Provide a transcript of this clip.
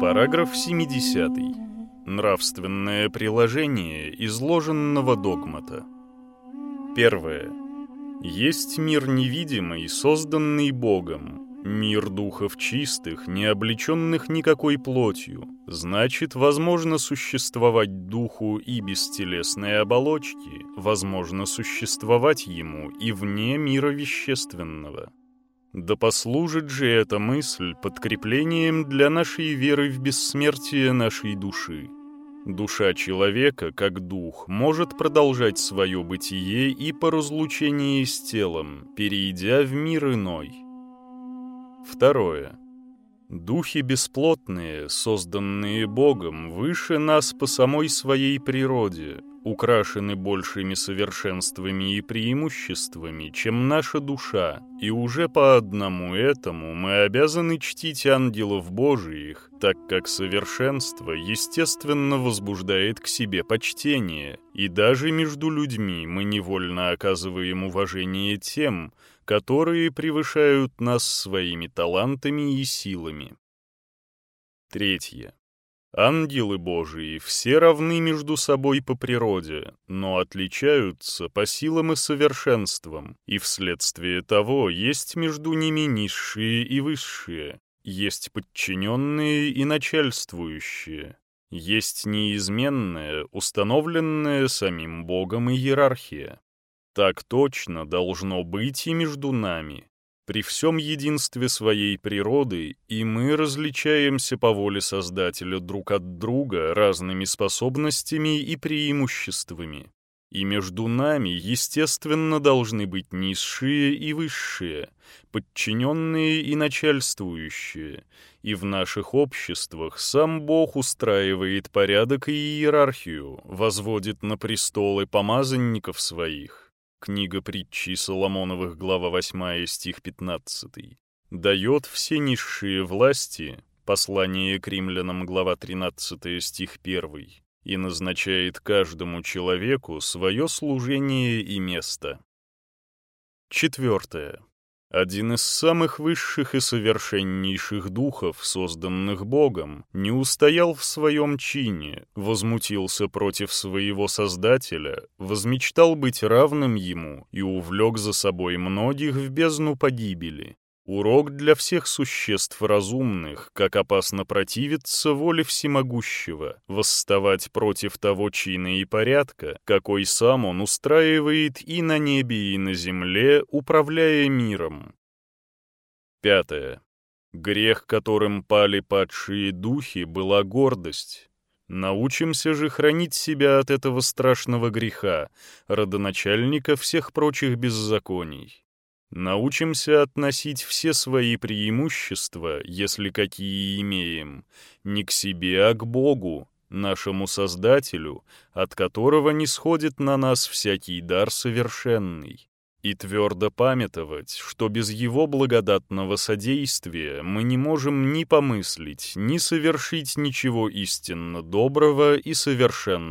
Параграф 70. Нравственное приложение изложенного догмата. Первое. Есть мир невидимый, созданный Богом, Мир духов чистых, не облеченных никакой плотью, значит, возможно существовать духу и без телесной оболочки, возможно существовать ему и вне мира вещественного. Да послужит же эта мысль подкреплением для нашей веры в бессмертие нашей души. Душа человека, как дух, может продолжать свое бытие и по разлучении с телом, перейдя в мир иной — Второе. Духи бесплотные, созданные Богом, выше нас по самой своей природе, украшены большими совершенствами и преимуществами, чем наша душа, и уже по одному этому мы обязаны чтить ангелов Божиих, так как совершенство естественно возбуждает к себе почтение, и даже между людьми мы невольно оказываем уважение тем, которые превышают нас своими талантами и силами. Третье. Ангелы Божии все равны между собой по природе, но отличаются по силам и совершенствам, и вследствие того есть между ними низшие и высшие, есть подчиненные и начальствующие, есть неизменная, установленная самим Богом иерархия. Так точно должно быть и между нами. При всем единстве своей природы и мы различаемся по воле Создателя друг от друга разными способностями и преимуществами. И между нами, естественно, должны быть низшие и высшие, подчиненные и начальствующие, и в наших обществах сам Бог устраивает порядок и иерархию, возводит на престолы помазанников своих. Книга притчи Соломоновых, глава 8, стих 15. Дает все низшие власти, послание к римлянам, глава 13, стих 1, и назначает каждому человеку свое служение и место. Четвертое. Один из самых высших и совершеннейших духов, созданных Богом, не устоял в своем чине, возмутился против своего Создателя, возмечтал быть равным ему и увлек за собой многих в бездну погибели. Урок для всех существ разумных, как опасно противиться воле всемогущего, восставать против того чина и порядка, какой сам он устраивает и на небе, и на земле, управляя миром. Пятое. Грех, которым пали падшие духи, была гордость. Научимся же хранить себя от этого страшного греха, родоначальника всех прочих беззаконий. Научимся относить все свои преимущества, если какие имеем, не к себе, а к Богу, нашему Создателю, от которого не сходит на нас всякий дар совершенный, и твердо памятовать, что без Его благодатного содействия мы не можем ни помыслить, ни совершить ничего истинно доброго и совершенного.